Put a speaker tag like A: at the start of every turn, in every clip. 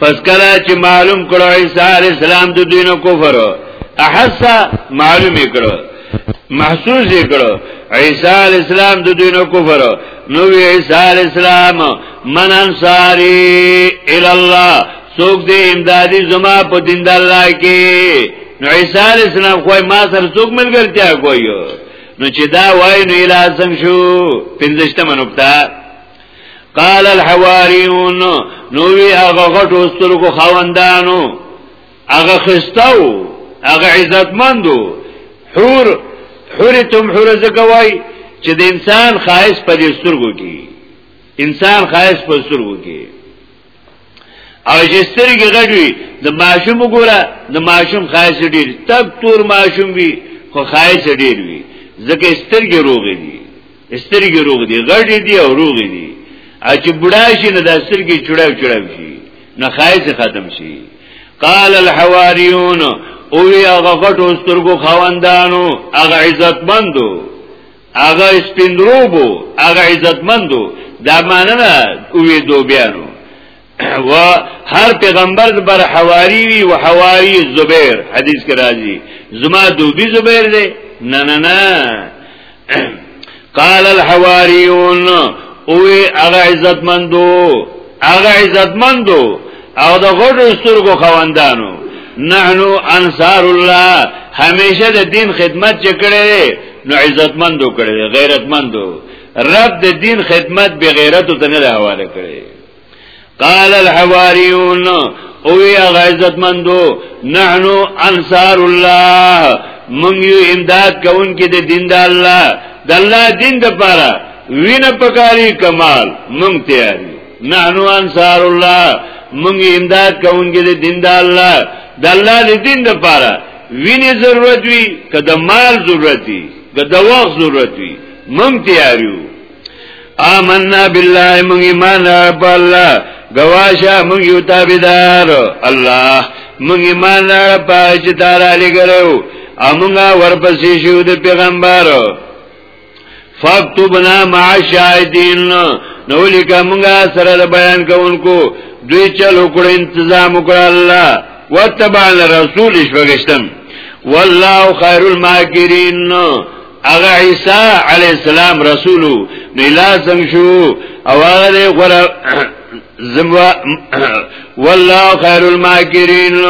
A: پس کله چې معلوم کړو عیسی علی السلام د دین کفر احس معلوم کړو محسوس کړو عیسی علی السلام د دین کفر نو عیسی علی السلام من انصاری ال الله څوک دې امدادي زما په دین د الله کې نو عیسی علی السلام خو ما سره څوک ملګرتیا کوي نو چې دا وای نو اله اعظم شو پنځشتمه نقطه قال الحواریون نو وی هغه غټو سترګو خوندانو هغه خستاو هغه عزتمندو حور حور تم حور زکوای چې د انسان خاص په سترګو کې انسان خاص په سترګو کې او چې سترګې غټوي د ماشوم وګوره د ماشوم خایس ډیر تک تور ماشوم وي خو خایس ډیر وي ځکه سترګې روغې دي سترګې روغ دي غټې دي او روغې دي او چې بډا شي نه د سترګې چړاو چړاو شي نه خایس ختم شي قال الحواریون او هغه غټو سترګو خواندانو هغه عزتمندو هغه سپیندروبو هغه عزتمندو دا ماننه اوې دو بیانو و هر پیغمبر بر حواری وی و حواری زبیر حدیث کې راځي زما دو بی زبیر دی نه نه نه قال الحواریون اوې هغه عزتمندو هغه عزتمندو او د غړو سترګو خواندانو نحنو انصار الله همیشه د دین خدمت چې کړي نو عزتمندو کړی غیرتمندو رب د دین خدمت به غیرت ته نه حواله کړی قال الحواریون او یا غیرتمندو نحنو انصار الله مونږ یو امداد کوونکې د دین د الله د الله دین د پاره وینه پکاري کمال مونږ تیار یو نحنو انصار الله مونږ امداد کوونکې د دین د الله د الله د دین د پاره ویني ضرورت وي که د مال ضرورت وي که د وخت ضرورت وي مونږ تیار یو آمنا بالله مونږ ایمان لرو په الله گواشه مونږ یو تابعدار الله مونږ ایمان لرو په چې تعالی لګرو امونږه ورپسې شو د پیغمبرو فاکتبنا مع شاهدین نو لیکه مونږه سره د بیان کوونکو دوی چل وکړو انتظام وکړ الله وتبعنا رسول شوګشتم والله خیر الماکرین اغه عیسی علی السلام رسولو نو لازم شو او هغه غره زما والله خير الماکرین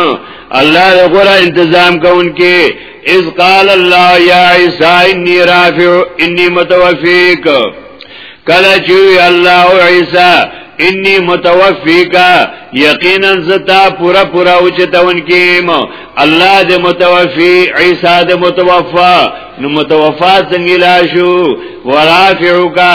A: الله غره انتظام کوونکې اذ قال الله يا عيسى اني رافع اني متوفيك کله چې الله او عيسى انی متوفیکا یقینا زتا پورا پورا اوچتون کیم الله دې متوفی عیسی دې متوفا نو متوفا څنګه لاشو ورافعوکا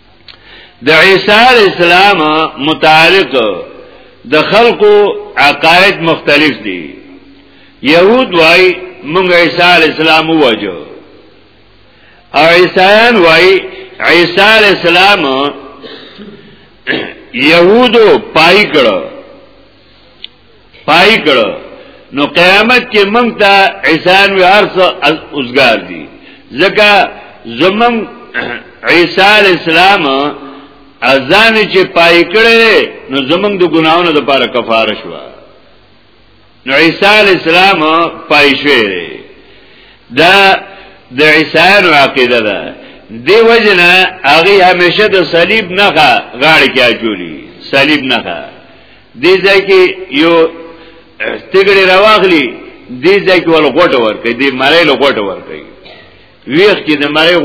A: د عیسی علی السلام متعلق د خلقو عقاید مختلف دي یهود وای موږ عیسی علی السلام وجو او عیسایان وای عیسی علی السلام یهودو پای کړو پای کړو نو قیامت کې مونږ ته عیسان وی ارس اوسګار دي ځکه زمون عیسی علی السلام ازان چې پای کړي نو زمون د ګناونو لپاره کفاره شو نو عیسی علی السلام پای شوی دا د عیسی عقیده ده دی وجنه هغه همیشه د صلیب نه غاړه کې اچولي صلیب نه دې ځای کې یو تګړې راواغلی دې ځای کې ول غوټه ورکړي دې مړې له غوټه ورکړي ویخ کې د مړې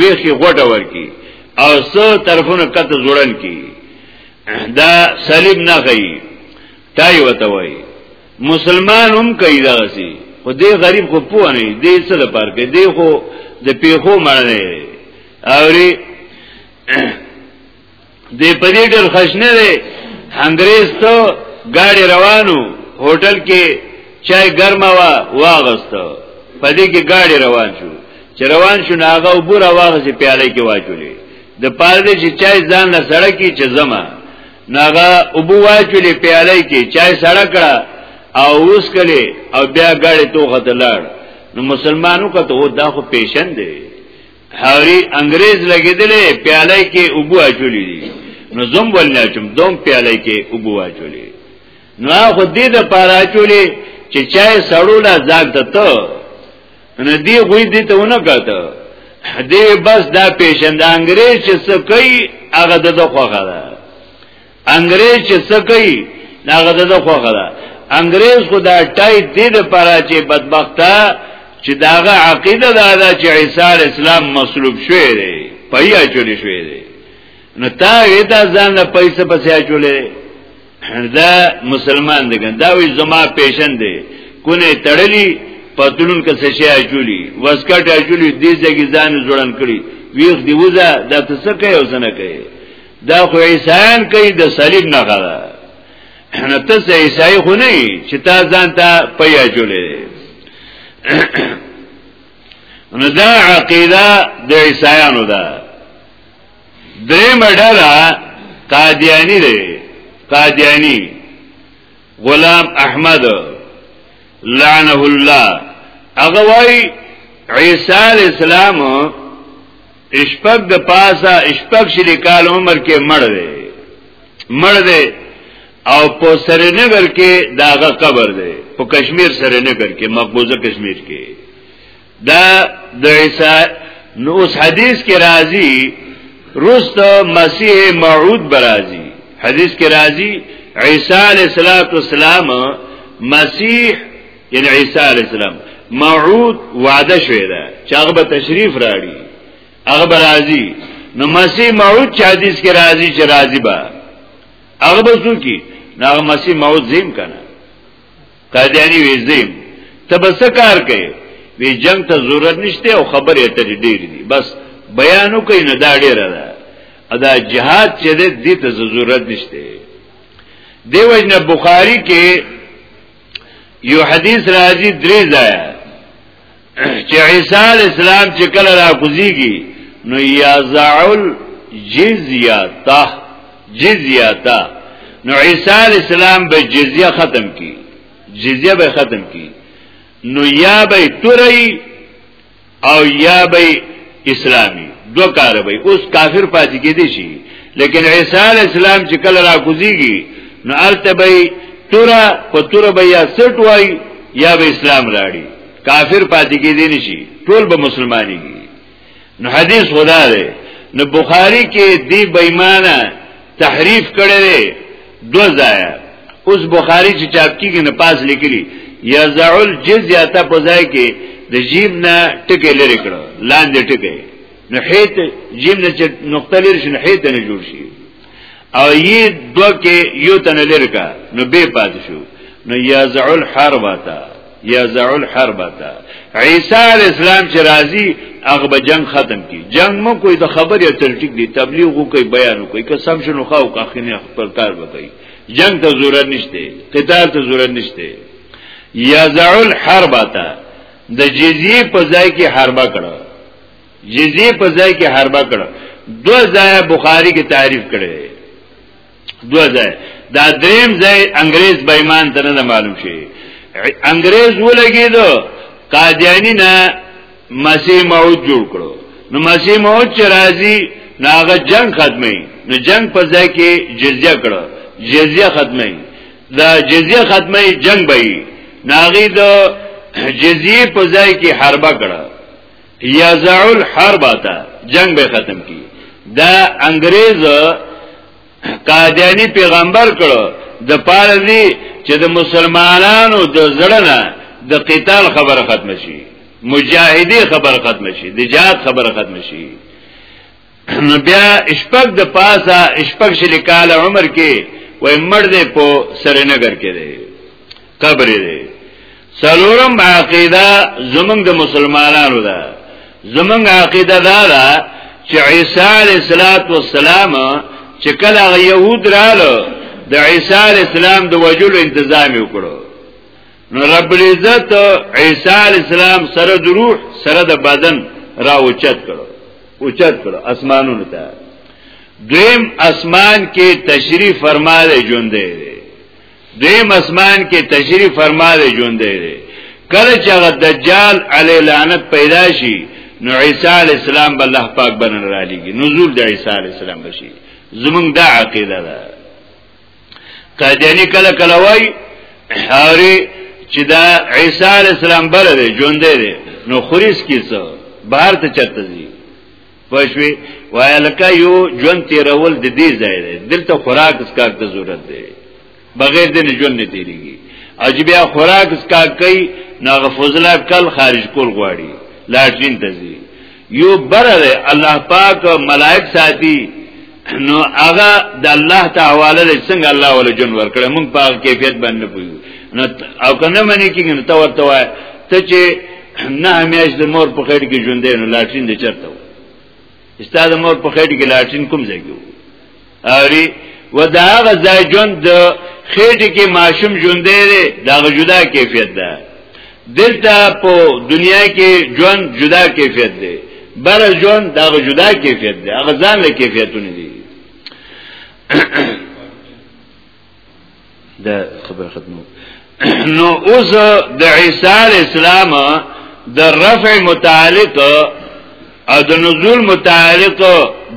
A: ویخ کې غوټه ورکړي او څو طرفونو کته جوړن کی دا صلیب نه غي تای وته وای مسلمان هم کوي دا سي خو دې غریب خو پوه نه دې څه د پاره کې دې خو د پیخو مړ نه اوري دې په دې ډېر خوشنه دی انګريز ته گاڑی روانو هوټل کې چای ګرمه وا واغسته په دې کې گاڑی روان شو چې روان شو ناغه وبور واغسه پیاله کې واچولې د پاره دې چې چای ځان له سړک کې چې زما ناغه وبو واچولې پیاله کې چای سړک کړه او اوس کړي او بیا گاڑی توخه ته لاړ نو مسلمانو کا ته دا خو پیشن دی هغه انګريز لګیدلې پیاله کې ابو اچولې دي نو زم ولنه چم دوم پیاله کې ابو اچولې نو هغه دې د پاره اچولې چې چای سړو لا ځاګ دته نو دې غوي دې ته ونه کاته دې بس دا پیشند انګريز چې څه کوي هغه د خوخه ده انګريز چې څه کوي هغه د خوخه ده انګريز خو دا ټای دې د پاره چې بدبخته چې داغه عقیده دا ده چې عیسی اسلام مصلوب شوی دی پیا چولی شوی دی نو تا ویتا ځان له پیسې پسې چولې دا مسلمان دی دا وی زما پیشن دی کونه تړلی پتلون که څه شي اچولی وسکټ اچولی دې ځګی ځان جوړن کړی ویخ دی وزه دا څه کوي او څه نه کوي دا خو عیسایان کوي د صلیب نه غره نه ته عیسای خو نه چې تا ځان ته پیا جوړې نو دا عقیده د عیسایانو ده درې مډره قادیانی دی قادیانی غلام احمد لعنه الله هغه وای عیسی اسلام اشپک د پاسا اشپک شلی کال عمر کې مړ دی مړ دی او په سرینګر کې داغه قبر دی په کشمیر سرینګر کې مقبوضه کشمیر کې دا د عیسی نو اوس حدیث کې راځي رست مسیح موعود برازي حدیث کې راځي عیسی علیہ الصلوۃ والسلام مسیح یعنی عیسی علی السلام موعود وعده شوی دا چې هغه به تشریف راړي هغه به راځي نو مسیح موعود چې حدیث کې راځي چې راځي به هغه به څوک نه مسیح موعود زم کنه قادیانی وی زم تبس کار کوي وی جنگ ته ضرورت نشته او خبره اتر ډیر دي بس بیانو کوي نه دا ډیر ده ادا جهاد چې دې ته ضرورت نشته دیو جن بخاری کې یو حدیث راځي درې ځای چې عیسی علی السلام چې کله راکوزیږي نو یازعل جزیتا جزیتا نو عیسی علی السلام به جزیه ختم کی جزیه به ختم کی نو یا به توري او یا به اسلامی دو کار به اوس کافر پاتې کېدی شي لیکن عیسی علی السلام چې کله را کوزيږي نو الته به تورا په تورا به یا سټ وای یا به اسلام راړي کافر پاتې کېدی نشي ټول به مسلمانانی نو حدیث خدا ده نو بخاری کې دی بېمانه تحریف کړي دو ځای اوس بخاری چې چاپ کیږي نه پاس لیکلی یزع الجزیه ته په ځای کې د جیم نه ټکی لري کړو لاندې ټکی نو حیت جیم نه چې نقطه لري شنو حیت نه جوړ شي او یی دو کې یو تن لري کا نو به پات شو نو یزع الحربه یزع الحربتا عیسی علی السلام چې راځي هغه به جنگ ختم کی جنگ مو کوئی د خبر یا تلټیک دی تبلیغ کوئی بیان کوئی قسم شنو خاو کا خنه خپل کار وکړي جنگ ته ضرورت نشته قتال ته ضرورت نشته یزع الحربتا د جزیه په ځای کې حربه کړه جزیه په ځای کې حربه کړه دو ځای بخاری کې تعریف کړي دو ځای دا دریم ځای انګريز بېمان ته نه معلوم شي انګريز ولګیدو قادیانی نه مسیح موعود جوړ کړو نو مسیح موعود چې راځي ناغه جنگ ختمي نو جنگ په ځای کې جزیه کړو جزیه ختمي دا جزیه ختمي جنگ به ناغي د جزیه په ځای کې حربه کړو یزع الحرب تا جنگ به ختم کی دا انګريز قادیانی پیغمبر کړو د پاره دی چې د مسلمانانو د زړه د قتال خبره ختم شي مجاهدی خبره ختم شي د جهاد خبره ختم شي نو بیا شپږ د پاسه شپږ شل کال عمر کې وای مړ دی په سرینګر کې دی قبر دی سلورم عقیده زمنګ د مسلمانانو ده زمنګ عقیده دا ده چې عیسی علیه السلام چې کله یهود رااله د عیسی علیه السلام د وجلو تنظیم وکړو نو رب العزت عیسی علی السلام سره د روح سره د بدن را اوچت کړو اوچت کړو اسمانونو ته دویم اسمان کې تشریف فرماله ژوند دی دویم اسمان کې تشریف فرماله ژوند دی کله چې هغه دجال علی لعنت پیدا شي نو عیسی علی السلام به الله پاک بنن را لګي نزول د عیسی علی السلام بشي زمونږ دا عقیده ده قادیانی کله کله وای هاري چې دا عیسی علی السلام بل دی ژوند دی نو خریس کیسه بهر ته چرته دی پښوی وای لکه یو ژوند تیرول د دې ځای دی دلته خوراک اسکار ته ضرورت دی بغیر د ژوند نه تیریږي اجبیا خوراک اسکار کوي ناغه فضله کل خارج کول غواړي لاټرین ته ځي یو بره ده الله پاک ملائک ساتي نو هغه د الله تعالی له څنګه الله ول جن ورکړي موږ په کیفیت باندې پوي نو او کنه منی کې نو تو ورته وای ته چې نه همیش د مور په خیر کې ژوندې نو لاټین دې چرته استاد مور په خیر کې لاټین کوم ځای کې اری و دا غزا جون د خېټه کې ماشوم ژوندې ده دا جدا کیفیت ده دلته په دنیا کې ژوند جدا کیفیت ده بر ژوند دا جدا کیفیت ده هغه ځان له کیفیتونه دي دا خبر ختمو نو اوس د عیسی اسلام د رفع متعلق او د نزول متعلق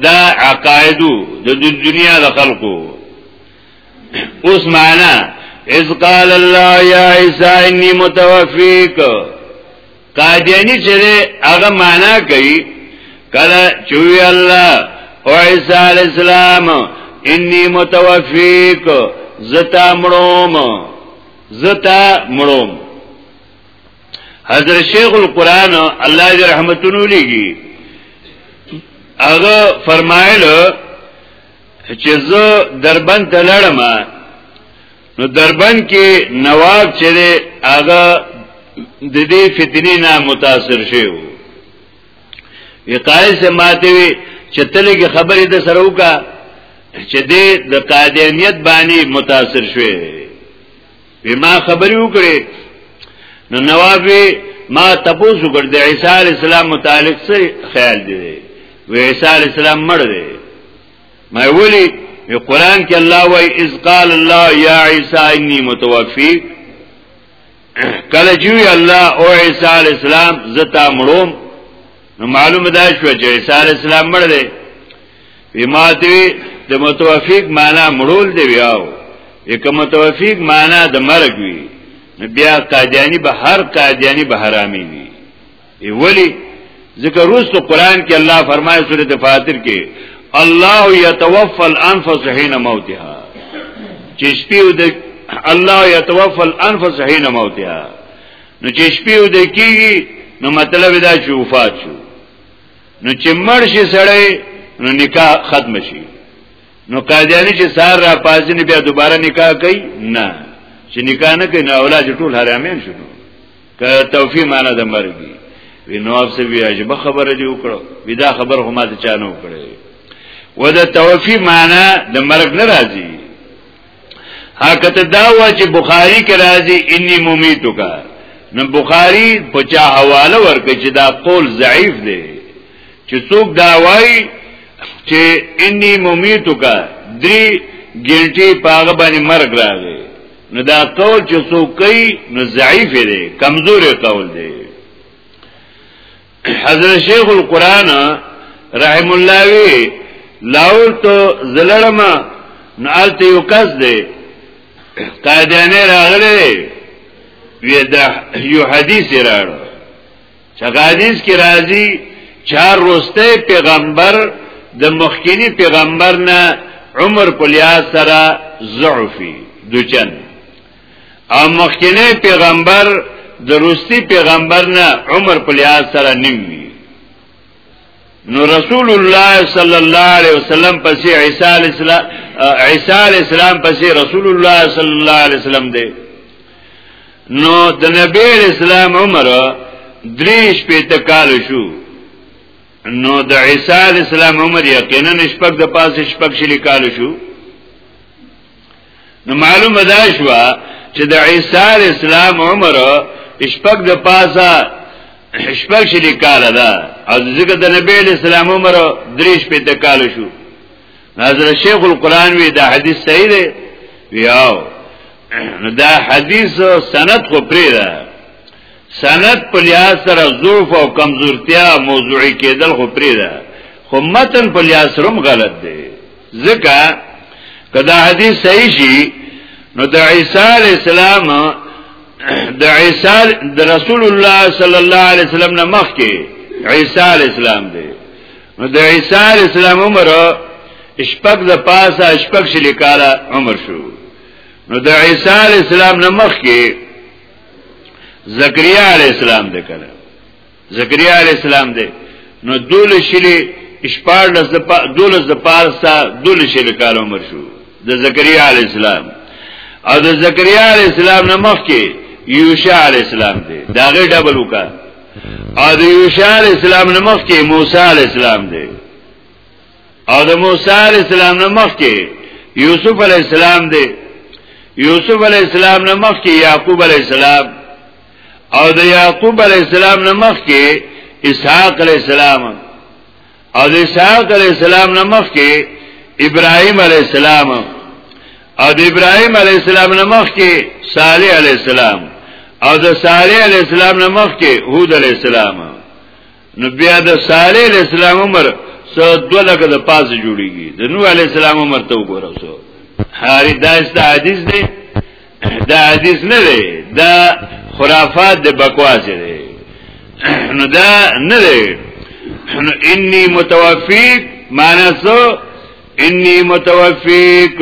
A: د عقایدو د دنیا د خلقو اوس معنا اذ قال الله یا عیسی انی متوفیک قادیانی چې هغه معنا کوي کله چوي الله او عیسی علی السلام انی متوفیک زتا مړوم زتا مړوم حضرت شیخ القرآن الله دې رحمتونو لګي هغه فرمایلو چې زه دربند لړم نو دربند کې نواب چې هغه د دې فتنې نه متاثر شوی وو وقایس ماته وی چې تلګي خبرې د سره وکا چې دې د قادیانیت باندې متاثر شوی بما خبرې وکړي نو نواب ما تپوس وکړ د عیسی السلام متعلق څه خیال دی وی عیسی السلام مړ دی ما ولی په قران کې الله وای اذ قال الله یا عیسی انی متوفی کله چې الله او عیسی علی السلام زتا مړوم نو معلومه ده شو چې عیسی علی السلام مړ دی ویماتوی د متوفیق معنا مړول دی ویاو یک متوفیق معنا د مرګ وی بیا قادیانی به هر قادیانی به حرامي وی ای ولی ذکر رسو قرآن کې الله فرمایي سورته فاطر کې الله يتوفى الانفس حين موتها چې شپې او د الله يتوفى الانفس حين موتها نو چې شپې او د کیږي نو مطلب دا چې وفات شو نو چې مړ شي سړی نو نکاح ختم شي نو قاضیانی چې سار را پازین بیا دوباره نکاح کوي نه چې نکاح نه کوي نو اولاد ټول حرامیان شونه که توفی معنا د مرګ وی نواب سی بیا عجبه خبره دی وکړو وی دا خبر هم ماته چا نه وکړي و د توفی معنا د مرګ نه راځي حقیقت دا و چې بخاری کې راځي انی ممیتو کا نو بخاری په چا حواله ورکړي چې دا قول ضعیف دی چې څوک دا وایي چې انی ممیتو کا درې ګنټي پاغه باندې مرګ راغی نو دا قول چې څوک کوي نو ضعیف دی کمزوري قول دی حضرت شیخ القرآن رحم الله وی لاول ته زلړم نو الته یو کس دی قادیانه راغله وی دا یو حدیث راړو چغادیس کی راضی چار روسته پیغمبر د مخکینی پیغمبر نه عمر پلیا سره ضعفی دوچن او مخکینی پیغمبر د روستی پیغمبر نه عمر پلیا سره نیوی نو رسول الله صلی الله علیه وسلم پسې عیسی علیہ السلام عیسی علیہ السلام پسې رسول الله صلی الله علیه وسلم دی نو د نبی اسلام عمر دریش په تکال شو نو د عیسی علیہ السلام عمر یقینا شپږ د پاسه شپږ شلی کال شو نو معلومه دا شو چې د عیسی اسلام عمر شپږ د پاسه شپږ شلی کال ده او ځکه د نبی اسلام عمر دریش په تکال شو نظر شیخ القران وی دا حدیث صحیح دی ویاو دا حدیث سند خو پرې ده سند په لحاظ سره ضعف او کمزورتیا موضوعي کېدل خو پرې ده خو متن په لحاظ سره هم غلط دی ځکه کدا حدیث صحیح شي نو د عیسی علی السلام د عیسی د رسول الله صلی الله علیه وسلم نه مخکې عیسی علی السلام دی نو د عیسی علی السلام عمر شپږ د پاسه شپږ شل کاله عمر شو نو د عیسی علی السلام نه مخکې زکریا علی السلام دې کړه زکریا علی السلام دې نو دول شلی اشپار لز د پا دول د پارسا دول شلی کال عمر شو د زکریا علی السلام او د زکریا علی السلام نه مخکې یوشع علی السلام دې دا غي ډبل وکړه او د یوشع علی السلام نه مخکې موسی علی السلام دې او د موسی علی السلام نه مخکې یوسف علی السلام دی یوسف علی السلام نه مخکې یعقوب علی السلام او د یعقوب علی السلام نه مخکې اسحاق علی السلام او د اسحاق علی السلام نه مخکې ابراهیم علی السلام او د ابراهیم علی السلام نه مخکې صالح علی السلام او د صالح علی السلام نه مخکې هود علی السلام نو بیا د صالح علیہ السلام عمر سو دو لکه د پاس جوړیږي د نوح علیہ السلام عمر ته وګوره سو هاري دا است حدیث دی دا حدیث نه دی دا خرافات د بکواس دی نو دا نه دی نو انی متوفیک معنی سو انی متوفیک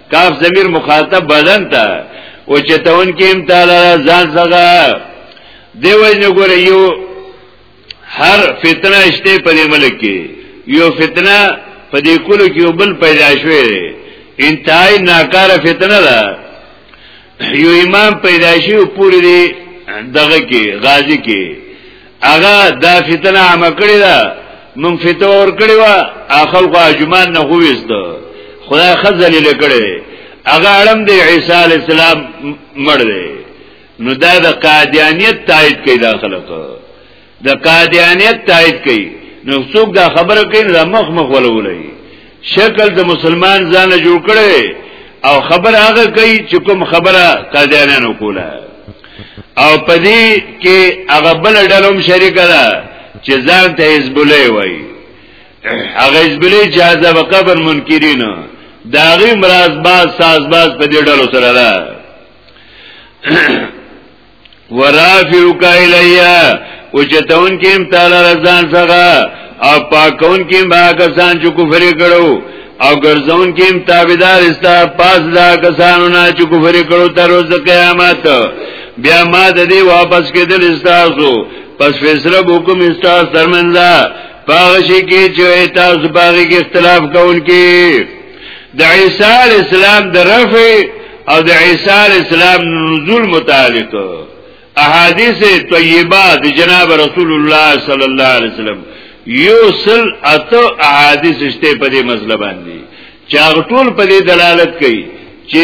A: کاف ضمیر مخاطب بدن ته او چتون کې هم تعالی ځان څنګه دی ویني ګوره یو هر فتنه شته په دې ملک کې یو فتنه په دې کولو کې یو بل پیدا شوی دی انتهای ناکاره فتنه ده یو امام پیدا شي او پوری دی دغه کې غازی کې هغه دا فتنه عامه کړی دا مونږ فتنه ور کړی وا اخل کو اجمان نه هوېست خدای خزل لکړي هغه اړم دی عیسی علی السلام مړ دی نو دا د قادیانیت تایید کوي دا خلک د قادیانیت تایید کوي نو څوک دا خبره کوي نو مخ مخ ولولای شکل د مسلمان ځان جوړ کړي او خبر هغه کوي چې کوم خبره قادیانانو کوله او پدې کې هغه بل ډلوم شریک ده چې ځان ته حزب الله وایي هغه حزب الله چې عذاب قبر منکرین دا غي مرز باز ساز باز په دې ډلو سره ده ورافعک الیا او چتون کیم تعالی رضان څخه او پاکون کیم با کسان چې کفر کړو او ګرځون کیم تابعدار استا پاس دا کسانو نه چې کفر کړو تر ورځ قیامت بیا ما د دې واپس کېدل استاسو پس فیصله وکم استاس ترمنځه پاغشی کې چې تاسو باغی کې اختلاف کوونکې د عیسی علی السلام د رفع او د عیسی علی السلام نزول متعلق احادیث طیبه د جناب رسول الله صلی الله علیه وسلم یو سل اتو احادیث شته په دې مسله باندې چې هغه ټول په دې دلالت کوي چې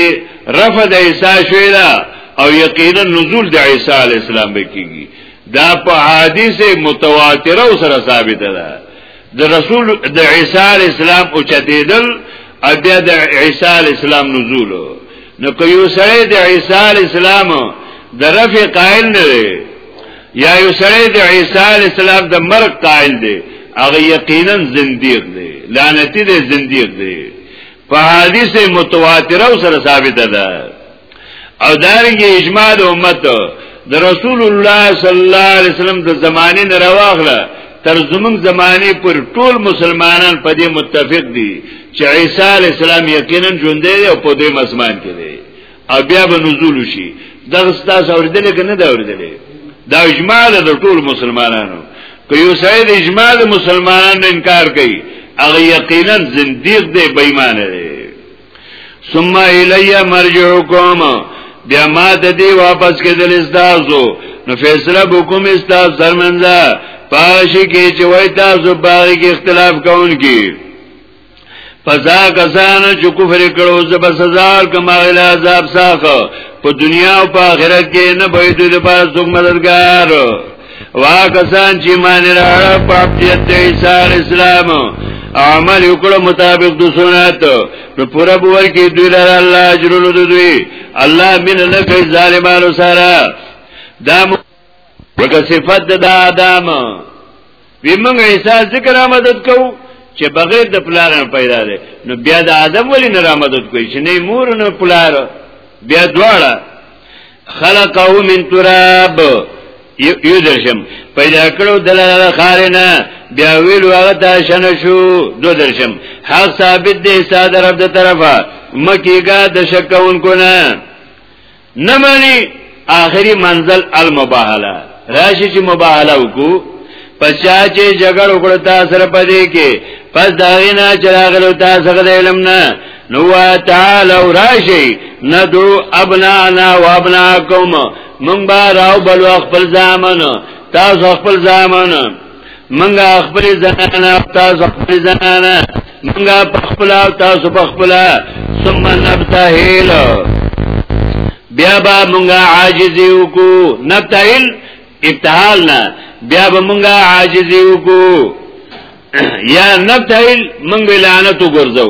A: رفع د عیسی شویلا او یقینا نزول د عیسی علی السلام به کیږي دا په حدیث متواتره سره ثابت ده د رسول د عیسی علی السلام او چتیدل او بیا د عیسی علی السلام نزول نو که یو سره د عیسی علی السلام د رفع قائل نه دی یا یو سره د عیسی علی السلام د مرګ قائل دی هغه یقینا زندیق دی لعنتی دی زندیق دی په حدیث متواتره سره ثابت ده او دارنګه اجماع د امت د رسول الله صلی الله علیه وسلم د زمانه نه راوغله تر زمون زمانه پر ټول مسلمانان په دې متفق دي چې عیسی علی السلام یقینا ژوند دی او په دې مسمان کې دی او بیا به نزول شي دا ستاسو اوریدل کې نه دا اوریدل دا اجماع د ټول مسلمانانو که یو سید اجماع د مسلمانانو انکار کوي هغه یقینا زنديق دی بېمانه دی ثم الی مرجعکم بیا ما ته دی واپس کېدل استاسو نو فیصله وکوم استاس سرمنځه پاشي کې چې وای تاسو باغ کې اختلاف کون کی پزا کسان چې کفر کړو زب سزا کما ال عذاب ساخه په دنیا او په آخرت کې نه بيد لپاره څوک مددگار واکسان چې مان راړه پاپتیت د عیسی اسلام عمل وکړو مطابق د سنت نو پورا بوور کې دوی لاره الله اجر له دوی الله من نه کوي ظالمانو سره دا وکه صفت د آدم وی موږ عیسی ذکر آمدد کو چې بغیر د پلار نه پیدا دی نو بیا د آدم ولی نه آمدد کوي چې نه مور نه پلار بیا دواړه خلقه من تراب یو درشم پیدا کړو دلاله خارنه بیا ویل هغه ته شنه شو دو درشم حق ثابت دی ساده رب د طرفه مکیګه د شکون کو نه نه مانی آخری منزل المباهله راشي چې مباهله وکړو پچا چې جګړه وکړه تاسو سره پدې کې پس دا غینا چې راغلو تاسو غد علم نه نو تعالی راشي ندو ابنانا و ابناکم من با راو بلو خپل زامن تاسو خپل زامن منګه خپل زنانه تاسو خپل زنانه منګه په خپل تاسو په خپل ثم نبتهل بیا با منګه عاجز یو کو نبتهل ابتحال نه بیا به منګه عاجز یو کو یا نبتهل منګه لعنت وګرځو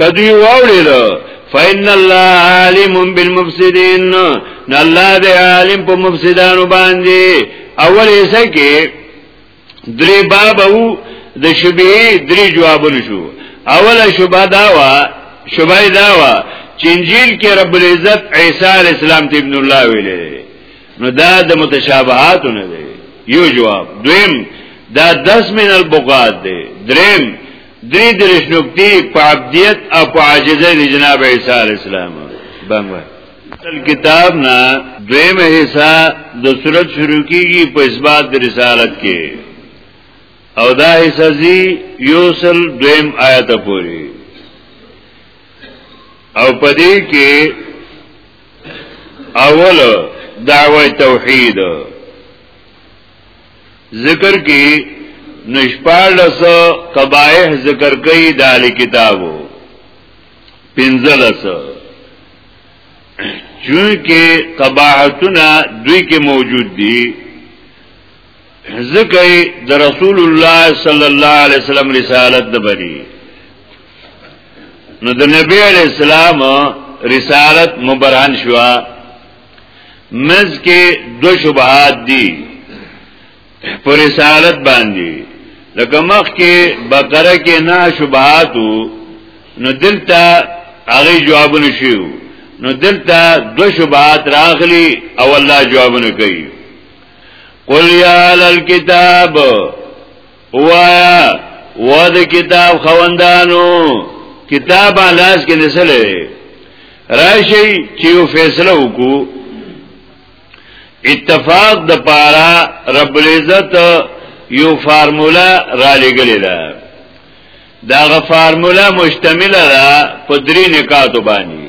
A: کدی واوړل فإن الله عالم بالمفسدين نو الله دې عالم په مفسدانو باندې اول یې سکه درې باب وو د شبهه درې جوابونه شو اوله شبهه دا وا شبهه دا وا چې انجیل کې رب العزت عیسی علی السلام ته ابن الله ویلې نو دا د متشابهاتونه دی یو جواب دویم دا 10 من البقات دی دریم درې درش نقطې په عبدیت او په عاجزه د جناب عیسی علی السلام بنګو تل کتاب نه دویم حصہ د صورت شروع کیږي په اثبات د رسالت کې او دا حصہ زی یوصل دویم آیت پوری او پدې کې اول دعوه توحید ذکر کی نشپارلس قبائح ذکر کئی دال کتابو پنزلس چونکه قباحتنا دوی کې موجود دي ذکر د رسول الله صلی الله علیه وسلم رسالت د بری نو د نبی علیہ السلام رسالت مبرهن شوا مز کې دو شبهات دي پر رسالت باندې لکه مخ کې بقره کې نه شبهاتو نو دلته هغه جوابونه شیو نو دلته دو شبهات راغلي او الله جوابونه کوي قل یا الکتاب وایا و د کتاب خوندانو کتاب لاس کې نسلې راشي چې یو فیصله وکړو اتفاق د پارا رب العزت یو فارمولا را لګلې ده دا غ فارمولا مشتمل ده په درې نکاتو باندې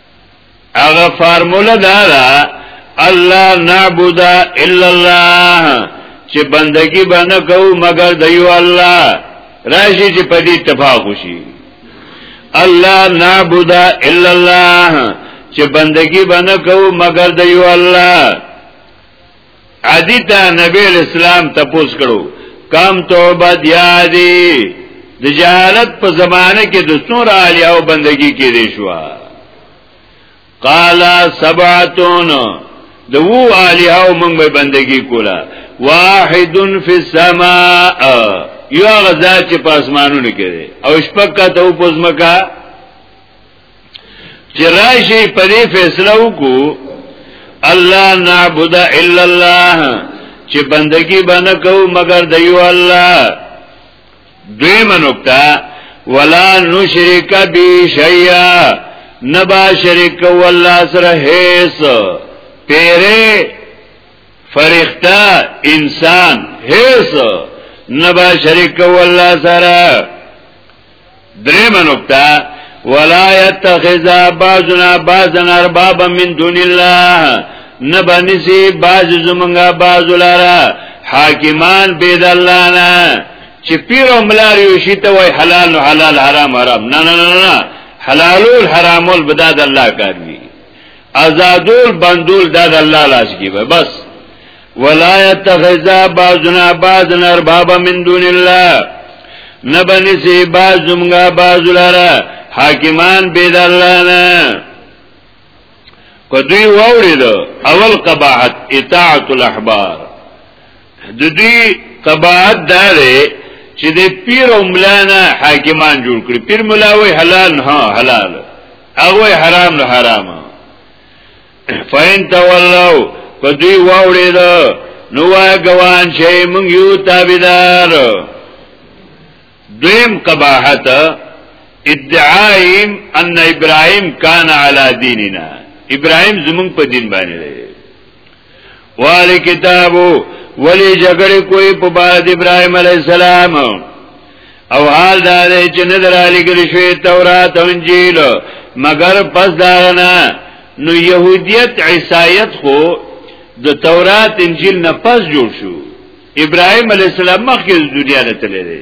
A: هغه فارموله دا ده الله نعبد الا الله چې بندگی باندې کوو مگر د یو الله راشي چې په دې اتفاق وشي الله نعبد الا الله چې بندگی باندې کوو مگر د یو الله عدی تا نبی اسلام تپوس کړو کم توبت یادی د جهالت په زمانه کې د څور عالیا او بندگی کې دی شو قال سبعتون د وو عالیا او موږ به بندگی کوله واحد فی السماء یو غزا چې په اسمانونو کې دی او شپکه ته په زمکه چې راشي په دې فیصله وکړو الله نعبد الا الله چې بندگی باندې کوو مگر د یو الله دوی منوکتا ولا نشرک بی شیئا نبا شرک والله سره هیڅ پیره فرښتہ انسان هیڅ نبا شرک والله سره دریم نقطه ولا يتخذ بعضنا بعضا اربابا من دون الله نبنسي بعض زمونږه بعض لاره حاکمان بيد الله نه چې پیر او ملار یو شي ته وای حلال نو حلال حرام حرام نه نه نه نه حلالول حرامول بداد الله کار وی آزادول بندول داد الله لاس کی بس ولا يتخذ بعضنا بعضا اربابا من دون الله نبني سي بعض زمغا بعض لرا حاکمان بيد الله نه که دوی وورید اول قباحت اطاعت الاحبار د دوی قباحت داره چې د پیر او مولانا حاکمان جوړ کړي پیر مولا وی حلال نه حلال هغه حرام نه حرام فین تولو په دوی واوړې ده نو واګوان چې موږ یو تابعدار دویم قباحت ادعایم ان ابراهیم کان علی دیننا ابراهیم زمون په دین باندې وال کتابو ولی جګړه کوي په بار د ابراهيم عليه السلام او حال دا دی چې نه درالي ګل شوی تورات او انجیل مگر پس دا نه نو يهوديت عیسایت خو د تورات انجیل نه پس جوړ شو ابراهيم عليه السلام مخکې دنیا ته تللی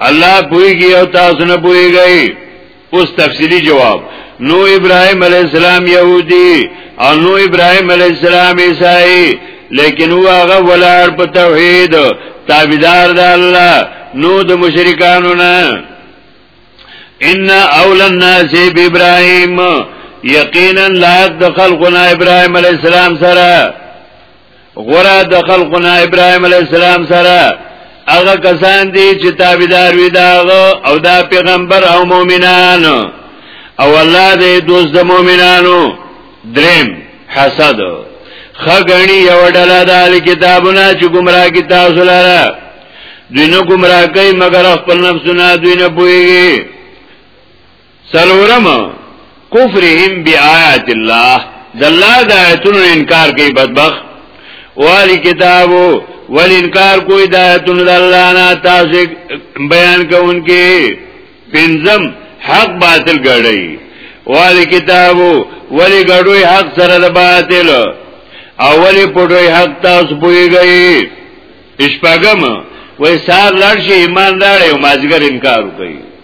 A: الله پویږي او تاسو نه پویږئ اوس تفصیلی جواب نو ابراهيم عليه السلام يهودي او نو ابراهيم عليه السلام عيسائي لیکن هو هغه ولار په توحید تابعدار د الله نو د مشرکانو نه ان اول الناس ابراهيم یقینا لا دخل قنا ابراهيم عليه السلام سره غره د خلقنا ابراهيم عليه السلام سره هغه کسان دي چې تابعدار وي دا او دا پیغمبر او مؤمنان او الله دې دوست د مؤمنانو دریم حسد خغنی یو ډله د کتابونه چې گمراه کی تاسو لاره دینه گمراه کوي مگر خپل نفسونه دینه پويږي سلورم کفرهم بیاات الله د الله د آیتونو انکار کوي بدبخ والی کتابو ول انکار کوي د آیتونو د الله نه تاسو بیان کوونکې پنځم حق باطل ګړی والی کتابو ول ګړوي حق سره د باطل اولی پټوي حق تاسو پويږئ اشپاګم وای سار لړ شي ایمان راړې او مازګر انکار کوي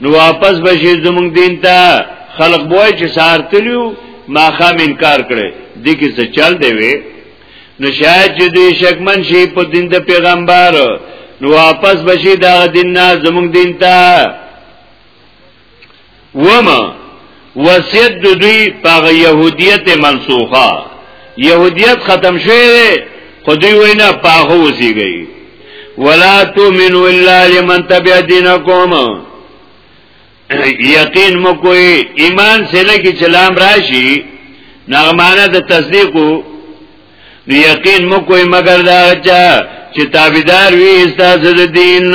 A: نو واپس بشي زمونږ دین ته خلق بوای چې سارتلیو ما خام انکار کړي د کې څه چل دی وي نو شاید چې دوی شکمن شي په دین د پیغمبر نو واپس بشي دا دین نه زمونږ دین ته ومه وصیت د دوی په يهودیت منسوخه يهودیت ختم شوی خو دوی وینا پاغه وسیږي ولا تؤمنوا الا لمن تبع دينكم یقین مو کوئی ایمان سره کی چلام راشي نغمانه د تصدیقو یقین مو کوئی مگر دا چا چې تابعدار وي استاسو د دین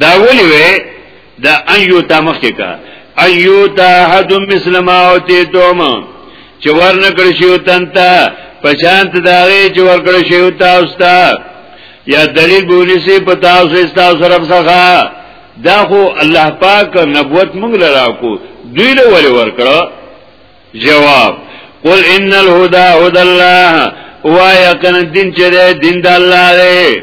A: دا ولی وی دا ان یو تا مخکې کا ان یو تا حد مثل ما او تی دوم چې ورنکړ شي او تنتا پشانت دا غي چې ورکړ شي او تاسو ته یا دلیل بولی سی په تاسو استاسو رب څخه دا خو الله پاک نبوت موږ لرا کو دوی له ور ورکړه جواب قل ان الهدى هدى الله وایا کنه دین چې دین د الله دی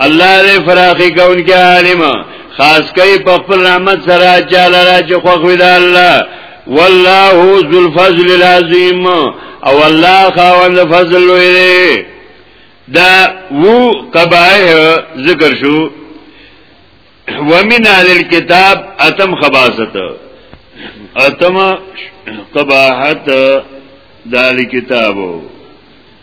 A: الله دې فراخي کون کې عالم خاص کوي په خپل رحمت سره چاله را چې خو خو دا الله والله ذو الفضل العظیم او الله خاوند فضل لوی دا وو قبایح ذکر شو ومن اهل الكتاب اتم خباست اتم قباحت دال کتابو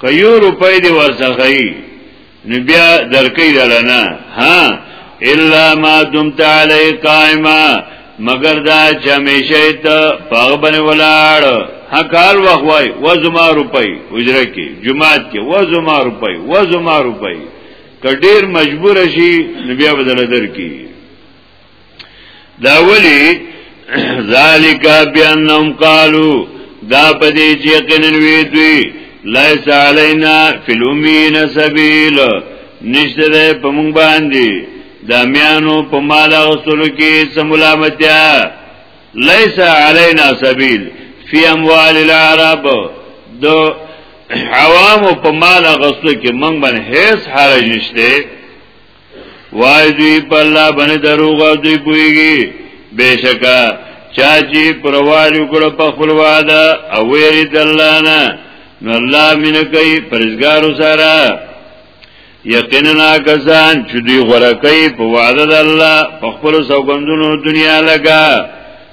A: که یو روپۍ دی ورڅخه یې نو بیا درکې درنه ها الا ما دمت علی قائما مگر دا چې همیشه ته پاغ باندې ولاړ هکال وخوای و زما روپۍ اجره کې جمعات کې و زما روپۍ و زما روپۍ که ډیر مجبور شي نو بیا بدل درکې دا ولی ذالک بیانهم قالو دا پدې چې قنن وی دوی لیس علینا فی الامین سبیل نشته ده په مونږ باندې د میانو په مال غسل کې سملامتیا لیس علینا سبیل فی اموال العرب دو عوام په مال غسل کې مونږ باندې هیڅ حرج نشته وای دوی په الله باندې دروغ او دوی پويږي بشکا چا چې پرواړ وکړ په خپل وعده او ویری د الله نه نو الله مين کوي پرزګارو سره یقینا کسان چې دوی غره کوي په وعده د الله په خپل سوګندونو دنیا لګا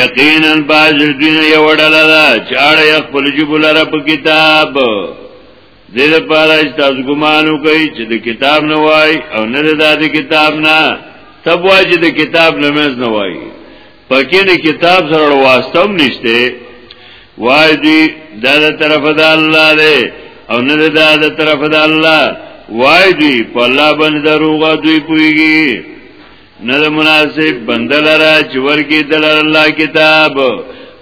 A: یقینا باز دین یو ډله ده چې اړه خپل جیب لره په کتاب دې لپاره چې تاسو ګمان وکړئ چې د کتاب نه وای او نه د دې کتاب نه تب وای چې د کتاب نه مز نه وای پکې نه کتاب سره واسطه هم نشته وای دې د طرف د الله دی او نه د دې طرف د الله وای دې په الله باندې دروغه دوی کوي نه د مناسب بنده لره چې ورګي د الله کتاب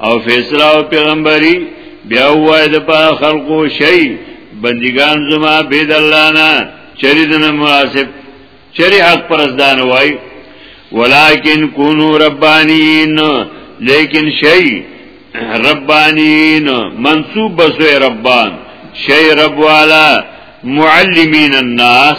A: او فیصله او پیغمبري بیا وای د په خلقو شي بندگان زما بيد الله نه چری د مناسب چری حق پرزدان وای ولکن کونو ربانین لیکن شي ربانین منصوب بسوی ربان شي رب والا معلمین الناس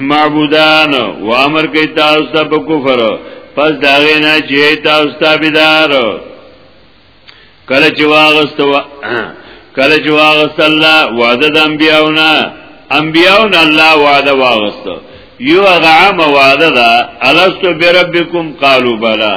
A: معبودان و امر کوي تاسو ته په کفر پس دا غینا چې تاسو ته بيدار کله چې واغست کله چې واغست الله وعده د انبیاونه انبیاونه الله وعده واغست یو هغه عام وعده ده الستو بربکم قالوا بلا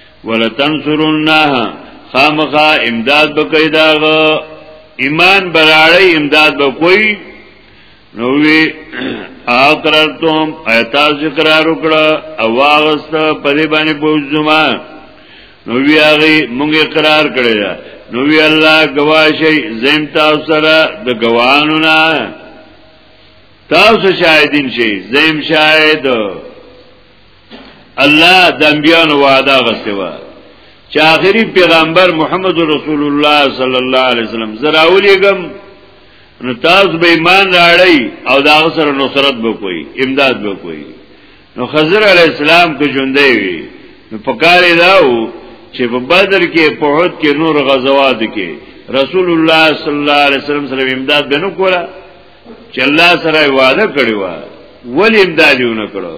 A: ولتنصرنها خامخا امداد بکې داغه ایمان براړی امداد بکوي نو وی اقررتم ایتا ذکرار وکړه او واغست په دې باندې بوزما نو وی هغه مونږ اقرار کړی دا نو وی الله گواشه زم تاسو سره د گواهانو نه تاسو شاهدین شي زم شاهد الله د انبیانو وعده غسته و چې آخري پیغمبر محمد رسول الله صلی الله علیه وسلم زراولېګم نو تاسو به ایمان راړی او دا سره نصرت وکوي امداد وکوي نو خضر علی السلام کو ژوندې وي نو پکارې داو چې په بدر کې په عهد کې نور غزوات کې رسول الله صلی الله علیه وسلم سره امداد بنو کوله چې الله سره وعده کړی و ولی امدادونه کړو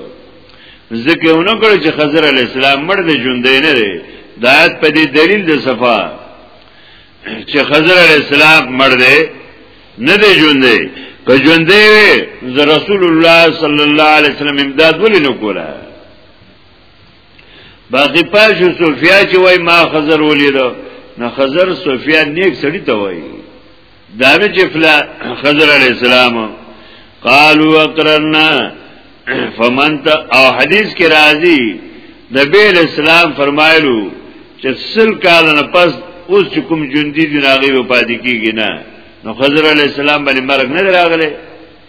A: ځکه ونه کړو چې خضر علی السلام مړ دی ژوند نه دی دا آیت په دې دلیل د صفا چې خضر علی السلام مړ دی نه دی ژوند دی که ژوند دی زه رسول الله صلی الله علیه وسلم امداد ولی نه کوله باقی پاشو صوفیا چې وای ما خضر ولیدو نه خضر صوفیا نیک سړی ته وای داوی چې فلا خضر علی السلام قالوا اقررنا فمن ته او حدیث کې راځي نبی اسلام فرمایلو چې سل کال نه پس اوس چې کوم جوندي دی راغي و پاتې کیږي نه نو خضر علی السلام باندې مرګ نه راغله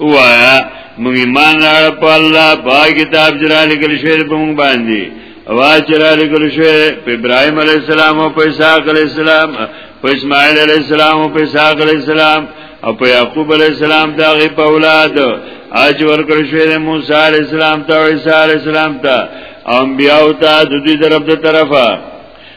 A: وایا موږ ایمان راړ په الله په کتاب جرا لګل شوی په موږ باندې اوا جرا لګل شوی په ابراهيم عليه السلام او په اسحاق عليه السلام په اسماعيل عليه السلام او په اسحاق عليه السلام او په يعقوب عليه السلام دا غي په اولاد اج ورکړ شوی د موسی عليه السلام ته او عيسى عليه السلام ته انبياو ته د دې طرف د طرفه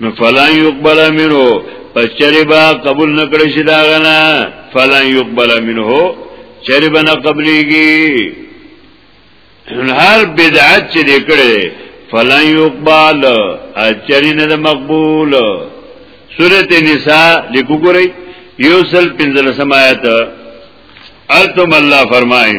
A: نو فلان یقبل منه پس چری با قبول نکړی شي دا غنا فلان یقبل منه چری بنا قبليږي هر بدعت چې دکړي فلان یقبل اچری نه مقبول سورته نساء لیکو ګورئ یوسل پنځلسم آیت التم الله فرمایي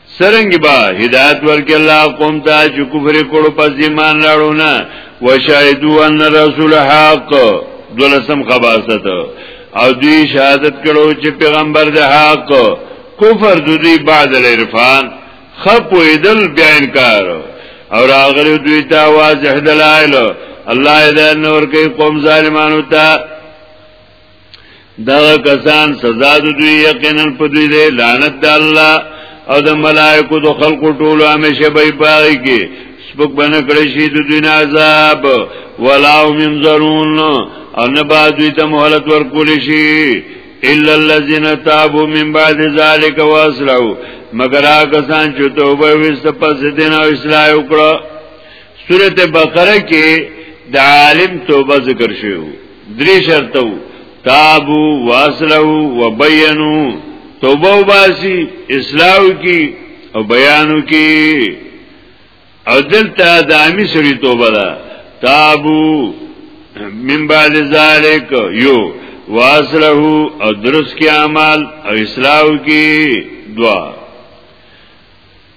A: سرنګ با هدایت ورکړي الله قوم ته چې کفر کړو پس ایمان راړو نه وشاهدوا ان رسول حق دولسم خباست او دوی شهادت کړو چې پیغمبر د حق کفر دوی بعد العرفان خپو ایدل بیا انکار او راغلی دوی ته واضح دلایل الله دې نور کوي قوم ظالمانو ته دا کسان سزا د دوی یقینا په دوی دی لعنت د الله او د ملائکو د خلقو ټولو همیشه به پاره کې سپک بنه کړی شي د دوی عذاب ولا هم ينظرون او نه با دوی ته مهلت ورکول شي الا الذين تابوا من بعد ذلك واصلحوا مگر هغه سان چې توبه وست پس دین او اصلاح وکړه سورته بقره کې د عالم توبه ذکر شوی درې شرطو تابو واسلو وبینو توبه وباسي اصلاح کی او بیانو کی او دلته د عامي سری توبه ده تابو من بعد ذالک یو واسره او درس کی اعمال او اصلاح کی دعا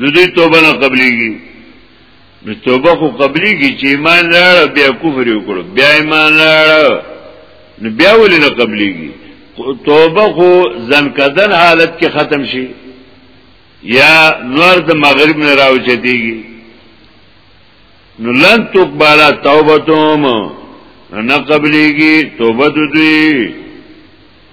A: د دې توبه نه قبليږي نو توبه خو قبليږي چې ایمان لرل بیا کفر وکړو بیا ایمان لرل نو بیا ولې نه قبليږي توبه خو ځن کدن حالت کې ختم شي یا نور د مغرب نه راوچتيږي نو لن تقبل توبتهم نه قبليږي توبه دوی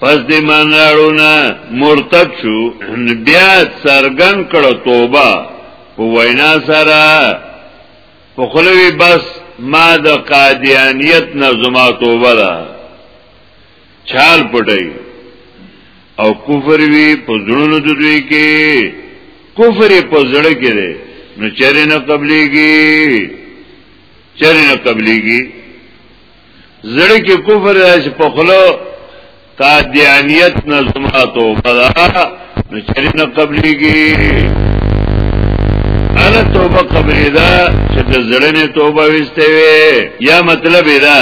A: پس دی من راړونا مرتد شو بیا سرګن کړو توبه په وینا سره په خلوی بس ما د قادیانیت نه زما توبه ده چال پټي او کفر وی په زړونو د دوی کې کفر په زړه کې ده نو چرې نه قبليږي چرې نه قبليږي زړه کې کفر راځي په خلو تا دیانیت نظمه توبه دا نو چرې نه قبليږي انا توبه قبلې دا چې د زړه نه توبه وسته وي یا مطلب دا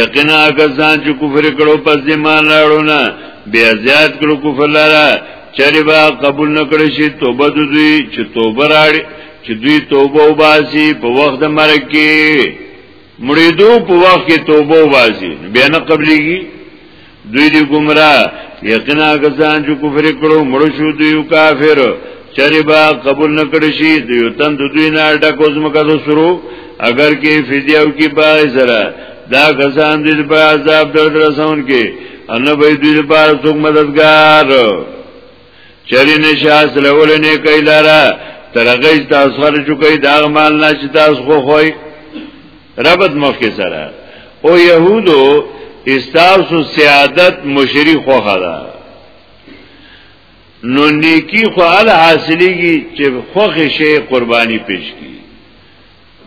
A: یقینا کسان چې کفر کړو پس دې مان لاړو نه بیا زیات کړو کفر لاره چرې با قبول نه کړی شي توبه دوی چې توبه راړي چې دوی توبه وباسي په وخت مرګ کې مریدو په وخت کې توبه وباسي بیا نه قبليږي دوی دی گمراه یقینا کسان چې کفر کړو مړ شو دوی کافر چری با قبول نکړي شي دوی تند دوی نه ډکو زمکه دو سرو اگر کې فدیو کې پای سره دا کسان دې په عذاب در رسون کې ان به دوی لپاره څوک مددگار چری نشاس لول نه کوي لاره ترغه تاسو خرج کوي دا مال نه چې تاسو خو خوي ربط مخکې سره او يهودو استاسو سیادت مشری خوخه ده نو نیکی خو ال حاصلېږي چې خوخه شی قرباني پیش کی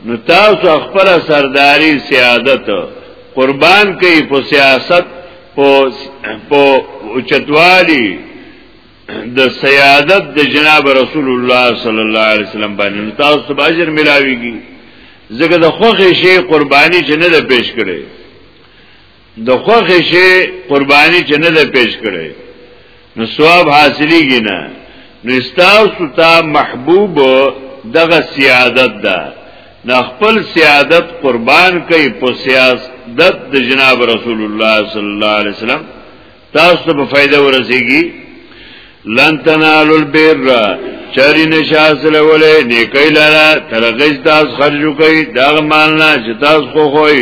A: نو تاسو خپل سرداری سیادت قربان کوي په سیاست په په چتوالی د سیادت د جناب رسول الله صلی الله علیه وسلم باندې تاسو ته اجر ملاويږي ځکه د خوخه شی قرباني چې نه ده پیش کړي د خوخه شي قرباني چې نه ده پیش کړي نو ثواب حاصلېږي نه نو استاسو ته محبوب دغه سیادت ده د خپل سیادت قربان کوي په سیادت د جناب رسول الله صلی الله علیه وسلم تاسو ته په فائدہ ورسیږي لن تنالوا البر چری نشاسل ولې نیکي لاره ترغیز تاسو خرج کوي دا مالنا چې تاسو خو خوئ